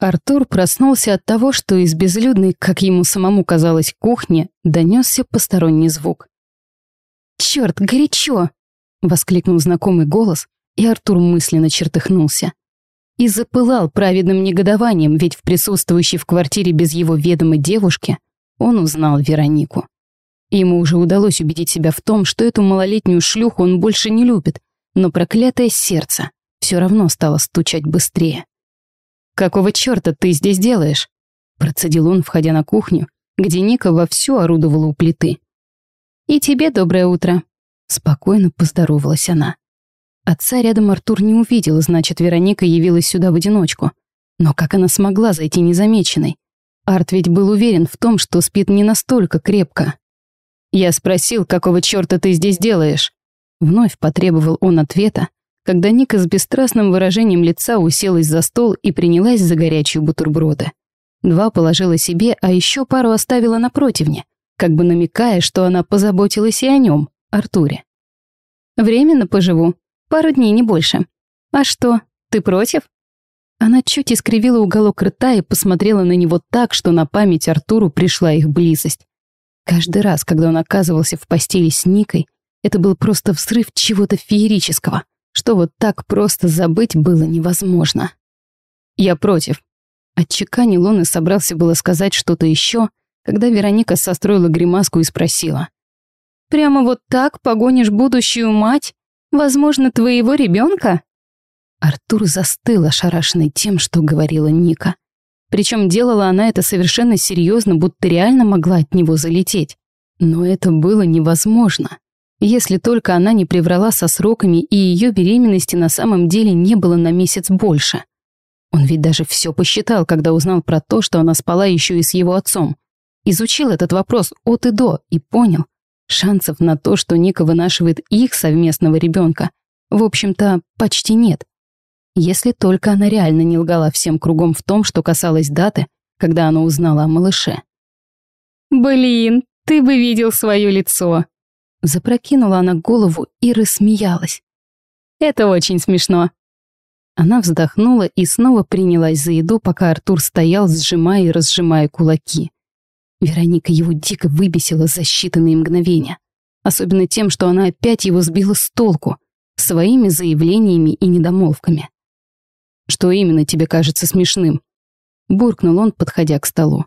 Артур проснулся от того, что из безлюдной, как ему самому казалось, кухни донесся посторонний звук. «Чёрт, горячо!» — воскликнул знакомый голос, и Артур мысленно чертыхнулся. И запылал праведным негодованием, ведь в присутствующей в квартире без его ведомой девушке он узнал Веронику. Ему уже удалось убедить себя в том, что эту малолетнюю шлюху он больше не любит, но проклятое сердце все равно стало стучать быстрее. «Какого черта ты здесь делаешь?» Процедил он, входя на кухню, где Ника вовсю орудовала у плиты. «И тебе доброе утро», — спокойно поздоровалась она. Отца рядом Артур не увидел, значит, Вероника явилась сюда в одиночку. Но как она смогла зайти незамеченной? Арт ведь был уверен в том, что спит не настолько крепко. «Я спросил, какого черта ты здесь делаешь?» Вновь потребовал он ответа, когда Ника с бесстрастным выражением лица уселась за стол и принялась за горячие бутерброды. Два положила себе, а еще пару оставила на противне, как бы намекая, что она позаботилась и о нем, Артуре. «Временно поживу. Пару дней, не больше. А что, ты против?» Она чуть искривила уголок рта и посмотрела на него так, что на память Артуру пришла их близость. Каждый раз, когда он оказывался в постели с Никой, это был просто взрыв чего-то феерического — что вот так просто забыть было невозможно. «Я против». Отчеканил он и собрался было сказать что-то еще, когда Вероника состроила гримаску и спросила. «Прямо вот так погонишь будущую мать? Возможно, твоего ребенка? Артур застыл, ошарашенный тем, что говорила Ника. Причем делала она это совершенно серьезно, будто реально могла от него залететь. Но это было невозможно. Если только она не приврала со сроками, и ее беременности на самом деле не было на месяц больше. Он ведь даже все посчитал, когда узнал про то, что она спала еще и с его отцом. Изучил этот вопрос от и до и понял. Шансов на то, что Ника вынашивает их совместного ребенка, в общем-то, почти нет. Если только она реально не лгала всем кругом в том, что касалось даты, когда она узнала о малыше. «Блин, ты бы видел свое лицо!» Запрокинула она голову и рассмеялась. «Это очень смешно». Она вздохнула и снова принялась за еду, пока Артур стоял, сжимая и разжимая кулаки. Вероника его дико выбесила за считанные мгновения. Особенно тем, что она опять его сбила с толку, своими заявлениями и недомолвками. «Что именно тебе кажется смешным?» Буркнул он, подходя к столу.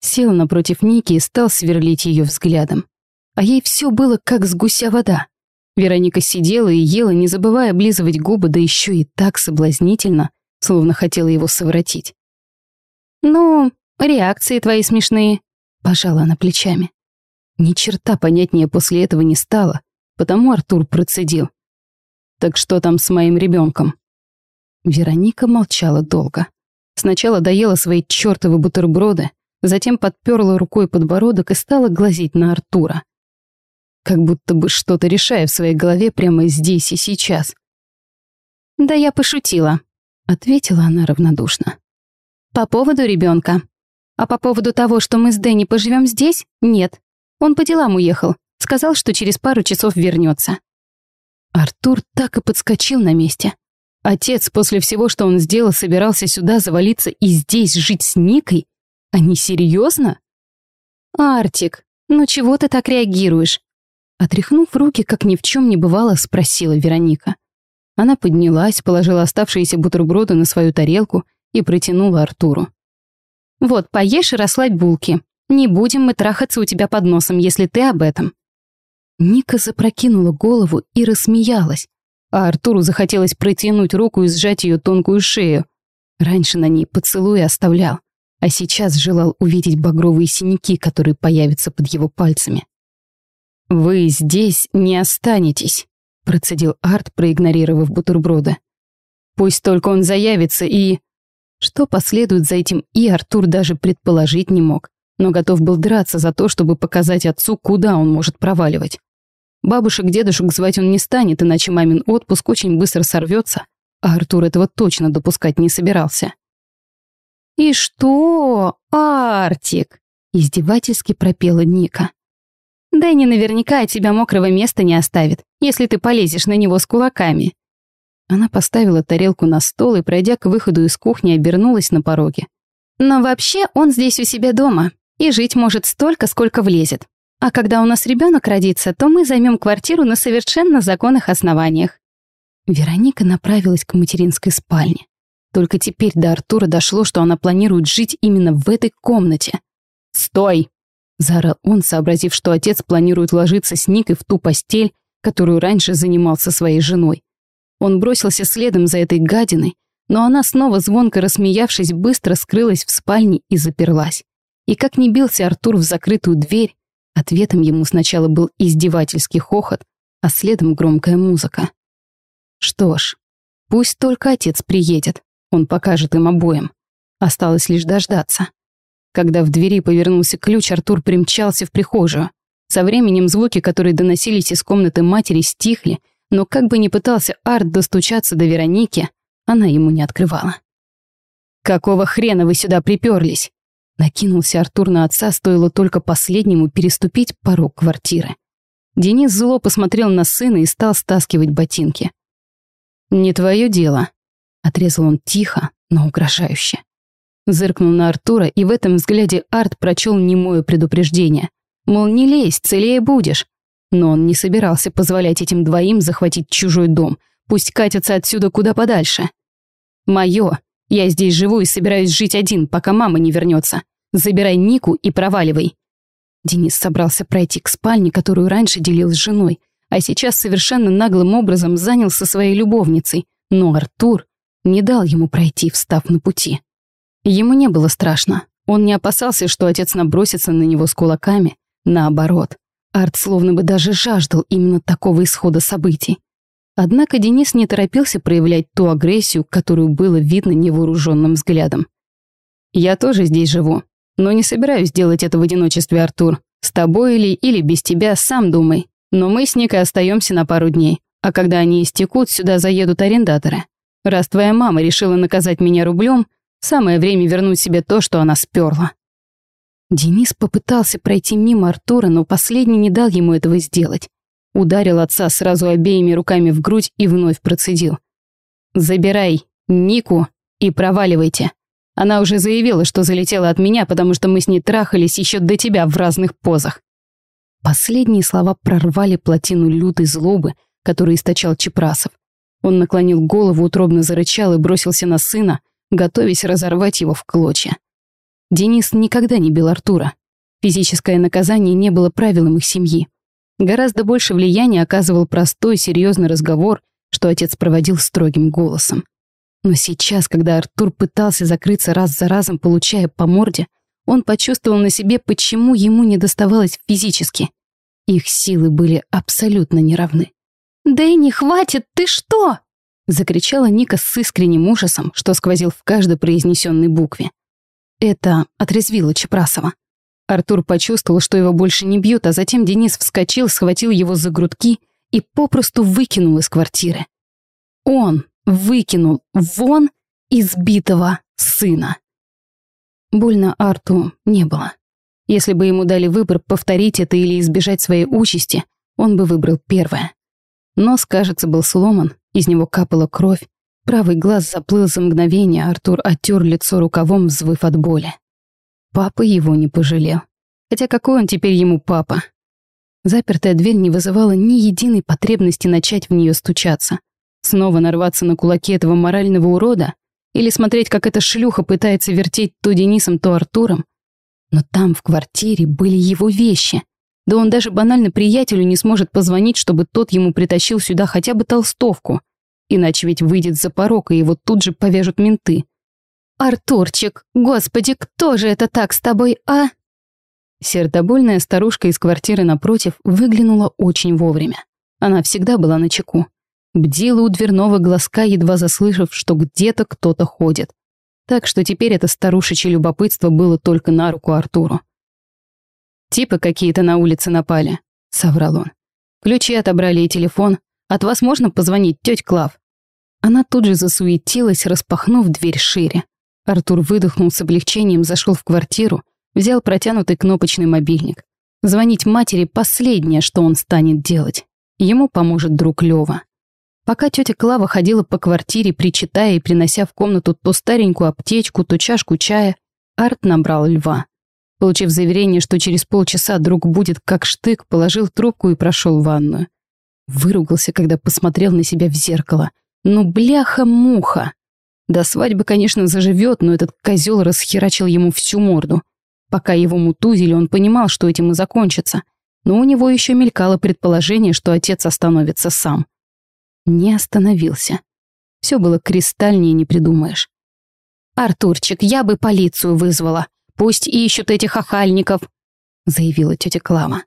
Сел напротив Ники и стал сверлить ее взглядом а ей все было как с гуся вода. Вероника сидела и ела, не забывая облизывать губы, да еще и так соблазнительно, словно хотела его совратить. «Ну, реакции твои смешные», — пожала она плечами. Ни черта понятнее после этого не стало, потому Артур процедил. «Так что там с моим ребенком? Вероника молчала долго. Сначала доела свои чертовы бутерброды, затем подперла рукой подбородок и стала глазеть на Артура как будто бы что-то решая в своей голове прямо здесь и сейчас. «Да я пошутила», — ответила она равнодушно. «По поводу ребенка. А по поводу того, что мы с Дэнни поживем здесь, нет. Он по делам уехал, сказал, что через пару часов вернется. Артур так и подскочил на месте. Отец после всего, что он сделал, собирался сюда завалиться и здесь жить с Никой? Они серьезно? Артик, ну чего ты так реагируешь? Отряхнув руки, как ни в чем не бывало, спросила Вероника. Она поднялась, положила оставшиеся бутерброды на свою тарелку и протянула Артуру. «Вот, поешь и расслабь булки. Не будем мы трахаться у тебя под носом, если ты об этом». Ника запрокинула голову и рассмеялась, а Артуру захотелось протянуть руку и сжать ее тонкую шею. Раньше на ней поцелуй оставлял, а сейчас желал увидеть багровые синяки, которые появятся под его пальцами. «Вы здесь не останетесь», — процедил Арт, проигнорировав бутерброды. «Пусть только он заявится и...» Что последует за этим и Артур даже предположить не мог, но готов был драться за то, чтобы показать отцу, куда он может проваливать. Бабушек-дедушек звать он не станет, иначе мамин отпуск очень быстро сорвется, а Артур этого точно допускать не собирался. «И что, Артик?» — издевательски пропела Ника. Дэнни наверняка от тебя мокрого места не оставит, если ты полезешь на него с кулаками. Она поставила тарелку на стол и, пройдя к выходу из кухни, обернулась на пороге. «Но вообще он здесь у себя дома и жить может столько, сколько влезет. А когда у нас ребенок родится, то мы займем квартиру на совершенно законных основаниях». Вероника направилась к материнской спальне. Только теперь до Артура дошло, что она планирует жить именно в этой комнате. «Стой!» – заорал он, сообразив, что отец планирует ложиться с Никой в ту постель, которую раньше занимался своей женой. Он бросился следом за этой гадиной, но она снова, звонко рассмеявшись, быстро скрылась в спальне и заперлась. И как не бился Артур в закрытую дверь, ответом ему сначала был издевательский хохот, а следом громкая музыка. Что ж, пусть только отец приедет, он покажет им обоим. Осталось лишь дождаться. Когда в двери повернулся ключ, Артур примчался в прихожую. Со временем звуки, которые доносились из комнаты матери, стихли, но как бы ни пытался Арт достучаться до Вероники, она ему не открывала. «Какого хрена вы сюда приперлись?» Накинулся Артур на отца, стоило только последнему переступить порог квартиры. Денис зло посмотрел на сына и стал стаскивать ботинки. «Не твое дело», — отрезал он тихо, но угрожающе. Зыркнул на Артура, и в этом взгляде Арт прочел немое предупреждение. Мол, не лезь, целее будешь. Но он не собирался позволять этим двоим захватить чужой дом. Пусть катятся отсюда куда подальше. Мое. Я здесь живу и собираюсь жить один, пока мама не вернется. Забирай Нику и проваливай. Денис собрался пройти к спальне, которую раньше делил с женой, а сейчас совершенно наглым образом занялся своей любовницей. Но Артур не дал ему пройти, встав на пути. Ему не было страшно. Он не опасался, что отец набросится на него с кулаками. Наоборот, Арт словно бы даже жаждал именно такого исхода событий. Однако Денис не торопился проявлять ту агрессию, которую было видно невооруженным взглядом. «Я тоже здесь живу, но не собираюсь делать это в одиночестве, Артур. С тобой или, или без тебя, сам думай. Но мы с Никой остаемся на пару дней, а когда они истекут, сюда заедут арендаторы. Раз твоя мама решила наказать меня рублем, самое время вернуть себе то, что она сперла. Денис попытался пройти мимо Артура, но последний не дал ему этого сделать. Ударил отца сразу обеими руками в грудь и вновь процедил. «Забирай Нику и проваливайте. Она уже заявила, что залетела от меня, потому что мы с ней трахались еще до тебя в разных позах». Последние слова прорвали плотину лютой злобы, которую источал Чепрасов. Он наклонил голову, утробно зарычал и бросился на сына, готовясь разорвать его в клочья. Денис никогда не бил Артура. Физическое наказание не было правилом их семьи. Гораздо больше влияния оказывал простой, серьезный разговор, что отец проводил строгим голосом. Но сейчас, когда Артур пытался закрыться раз за разом, получая по морде, он почувствовал на себе, почему ему не доставалось физически. Их силы были абсолютно неравны. «Дэнни, хватит, ты что?» Закричала Ника с искренним ужасом, что сквозил в каждой произнесенной букве. Это отрезвило Чепрасова. Артур почувствовал, что его больше не бьют, а затем Денис вскочил, схватил его за грудки и попросту выкинул из квартиры. Он выкинул вон избитого сына. Больно Арту не было. Если бы ему дали выбор повторить это или избежать своей участи, он бы выбрал первое. Нос, кажется, был сломан, из него капала кровь. Правый глаз заплыл за мгновение, Артур оттер лицо рукавом, взвыв от боли. Папа его не пожалел. Хотя какой он теперь ему папа? Запертая дверь не вызывала ни единой потребности начать в нее стучаться. Снова нарваться на кулаки этого морального урода? Или смотреть, как эта шлюха пытается вертеть то Денисом, то Артуром? Но там, в квартире, были его вещи. Да он даже банально приятелю не сможет позвонить, чтобы тот ему притащил сюда хотя бы толстовку. Иначе ведь выйдет за порог, и его тут же повяжут менты. «Артурчик, господи, кто же это так с тобой, а?» Сердобольная старушка из квартиры напротив выглянула очень вовремя. Она всегда была на чеку. Бдила у дверного глазка, едва заслышав, что где-то кто-то ходит. Так что теперь это старушечье любопытство было только на руку Артуру. «Типы какие-то на улице напали», — соврал он. «Ключи отобрали и телефон. От вас можно позвонить, тетя Клав?» Она тут же засуетилась, распахнув дверь шире. Артур выдохнул с облегчением, зашел в квартиру, взял протянутый кнопочный мобильник. Звонить матери — последнее, что он станет делать. Ему поможет друг Лёва. Пока тетя Клава ходила по квартире, причитая и принося в комнату то старенькую аптечку, то чашку чая, Арт набрал льва. Получив заверение, что через полчаса друг будет как штык, положил трубку и прошел в ванную. Выругался, когда посмотрел на себя в зеркало. Ну, бляха-муха! До свадьбы, конечно, заживет, но этот козел расхерачил ему всю морду. Пока его мутузили, он понимал, что этим и закончится. Но у него еще мелькало предположение, что отец остановится сам. Не остановился. Все было кристальнее, не придумаешь. «Артурчик, я бы полицию вызвала. Пусть ищут этих охальников», — заявила тетя Клава.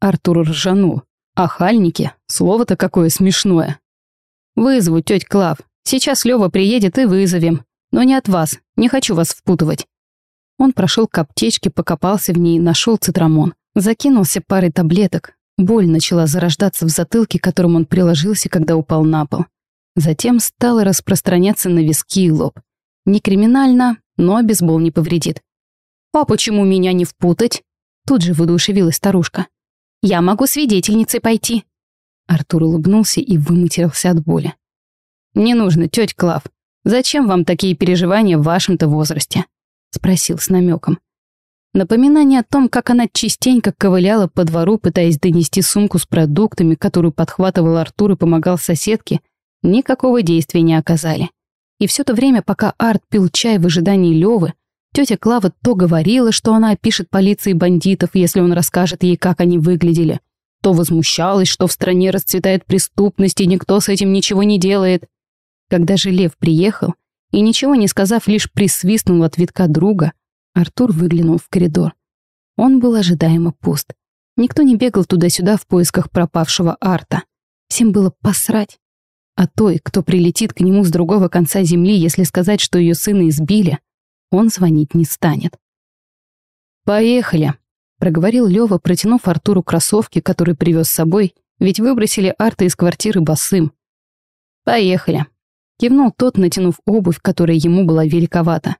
Артур ржанул. «Охальники? Слово-то какое смешное». «Вызову, тетя Клав. Сейчас Лёва приедет и вызовем. Но не от вас. Не хочу вас впутывать». Он прошел к аптечке, покопался в ней, нашел цитрамон. Закинулся парой таблеток. Боль начала зарождаться в затылке, которым он приложился, когда упал на пол. Затем стала распространяться на виски и лоб. Не криминально, но бейсбол не повредит. «А почему меня не впутать?» Тут же воодушевилась старушка. «Я могу свидетельницей пойти». Артур улыбнулся и выматерился от боли. «Не нужно, тетя Клав. Зачем вам такие переживания в вашем-то возрасте?» Спросил с намеком. Напоминание о том, как она частенько ковыляла по двору, пытаясь донести сумку с продуктами, которую подхватывал Артур и помогал соседке, никакого действия не оказали. И все то время, пока Арт пил чай в ожидании Левы, тетя Клава то говорила, что она опишет полиции бандитов, если он расскажет ей, как они выглядели, то возмущалась, что в стране расцветает преступность и никто с этим ничего не делает. Когда же Лев приехал и, ничего не сказав, лишь присвистнул от витка друга, Артур выглянул в коридор. Он был ожидаемо пуст. Никто не бегал туда-сюда в поисках пропавшего Арта. Всем было посрать. А той, кто прилетит к нему с другого конца земли, если сказать, что ее сына избили, он звонить не станет. «Поехали», — проговорил Лёва, протянув Артуру кроссовки, которые привез с собой, ведь выбросили Арта из квартиры босым. «Поехали», — кивнул тот, натянув обувь, которая ему была великовата.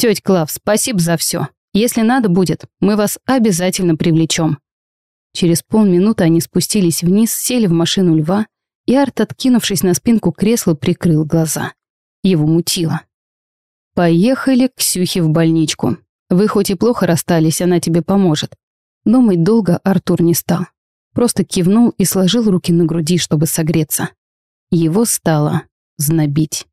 Тетя Клав, спасибо за все. Если надо будет, мы вас обязательно привлечем. Через полминуты они спустились вниз, сели в машину льва, и Арт, откинувшись на спинку кресла, прикрыл глаза. Его мутило. «Поехали к Ксюхе в больничку. Вы хоть и плохо расстались, она тебе поможет». Думать долго Артур не стал. Просто кивнул и сложил руки на груди, чтобы согреться. Его стало знобить.